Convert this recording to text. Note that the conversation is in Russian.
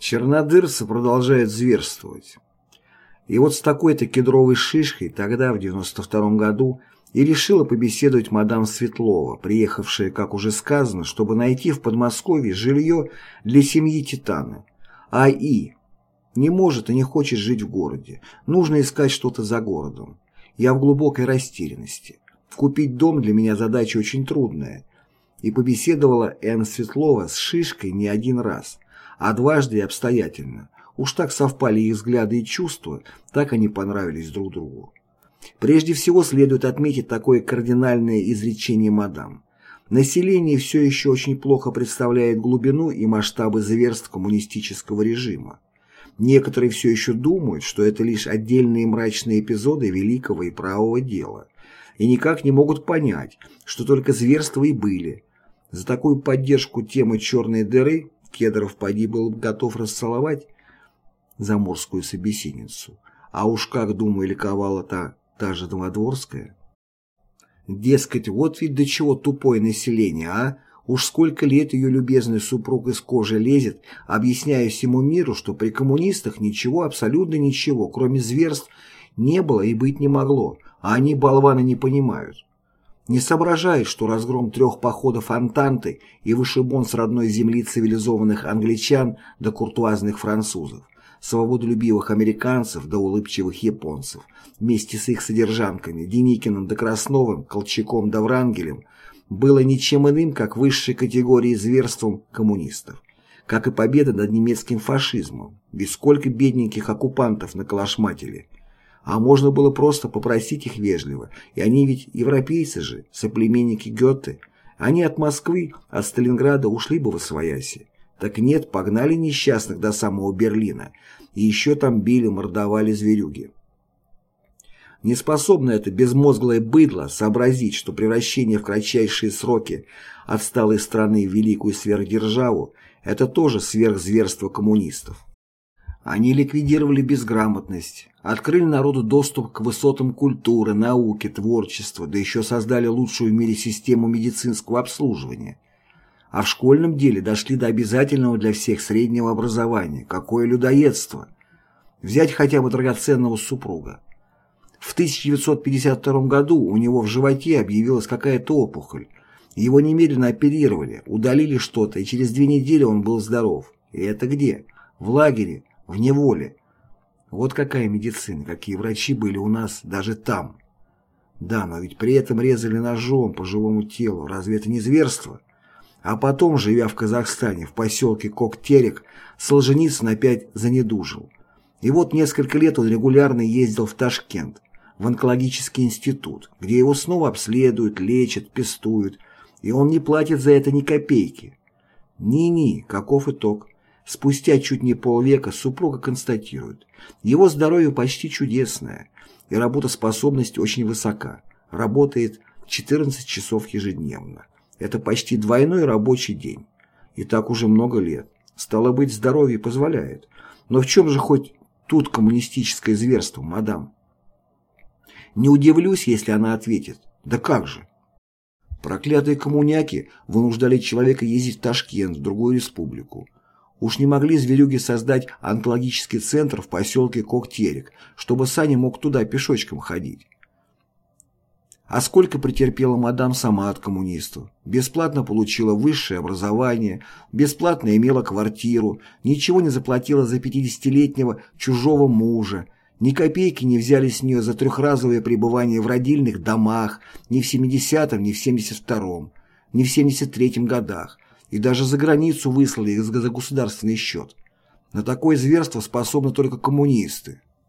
Чернодырцы продолжают зверствовать. И вот с такой-то кедровой шишкой тогда, в 92 году, и решила побеседовать мадам Светлова, приехавшая, как уже сказано, чтобы найти в Подмосковье жилье для семьи Титана. А.И. Не может и не хочет жить в городе. Нужно искать что-то за городом. Я в глубокой растерянности. Купить дом для меня задача очень трудная. И побеседовала Н. Светлова с Шишкой не один раз, а дважды и обстоятельно. Уж так совпали их взгляды и чувства, так они понравились друг другу. Прежде всего следует отметить такое кардинальное изречение мадам. Население все еще очень плохо представляет глубину и масштабы зверств коммунистического режима. Некоторые все еще думают, что это лишь отдельные мрачные эпизоды великого и правого дела, и никак не могут понять, что только зверства и были. За такую поддержку темы черной дыры Кедров поди был готов расцеловать заморскую собеседницу. А уж как, думаю, ликовала та та же Новодворская. Дескать, вот ведь до чего тупое население, а? Уж сколько лет ее любезный супруг из кожи лезет, объясняя всему миру, что при коммунистах ничего, абсолютно ничего, кроме зверств, не было и быть не могло, а они, болваны, не понимают. Не соображают, что разгром трех походов Антанты и вышибон с родной земли цивилизованных англичан до куртуазных французов свободолюбивых американцев до улыбчивых японцев, вместе с их содержанками Деникиным да Красновым, Колчаком да Врангелем, было ничем иным, как высшей категорией зверством коммунистов, как и победа над немецким фашизмом, без сколько бедненьких оккупантов на калашматили. А можно было просто попросить их вежливо, и они ведь европейцы же, соплеменники Гёте, они от Москвы, от Сталинграда ушли бы в Освояси. Так нет, погнали несчастных до самого Берлина, и еще там били, мордовали зверюги. Неспособно это безмозглое быдло сообразить, что превращение в кратчайшие сроки отсталой страны в великую сверхдержаву – это тоже сверхзверство коммунистов. Они ликвидировали безграмотность, открыли народу доступ к высотам культуры, науки, творчества, да еще создали лучшую в мире систему медицинского обслуживания – а в школьном деле дошли до обязательного для всех среднего образования. Какое людоедство! Взять хотя бы драгоценного супруга. В 1952 году у него в животе объявилась какая-то опухоль. Его немедленно оперировали, удалили что-то, и через две недели он был здоров. И это где? В лагере, в неволе. Вот какая медицина, какие врачи были у нас даже там. Да, но ведь при этом резали ножом по живому телу. Разве это не зверство? А потом, живя в Казахстане, в поселке Коктерек, Солженицын опять занедужил. И вот несколько лет он регулярно ездил в Ташкент, в онкологический институт, где его снова обследуют, лечат, пестуют, и он не платит за это ни копейки. Ни-ни, каков итог? Спустя чуть не полвека супруга констатирует, его здоровье почти чудесное, и работоспособность очень высока, работает 14 часов ежедневно. Это почти двойной рабочий день. И так уже много лет. Стало быть, здоровье позволяет. Но в чем же хоть тут коммунистическое зверство, мадам? Не удивлюсь, если она ответит. Да как же? Проклятые коммуняки вынуждали человека ездить в Ташкент, в другую республику. Уж не могли зверюги создать онкологический центр в поселке Коктерек, чтобы Саня мог туда пешочком ходить. А сколько претерпела мадам сама от коммунистов. Бесплатно получила высшее образование, бесплатно имела квартиру, ничего не заплатила за 50-летнего чужого мужа, ни копейки не взяли с нее за трехразовое пребывание в родильных домах ни в 70-м, ни в 72-м, ни в 73-м годах, и даже за границу выслали их за государственный счет. На такое зверство способны только коммунисты.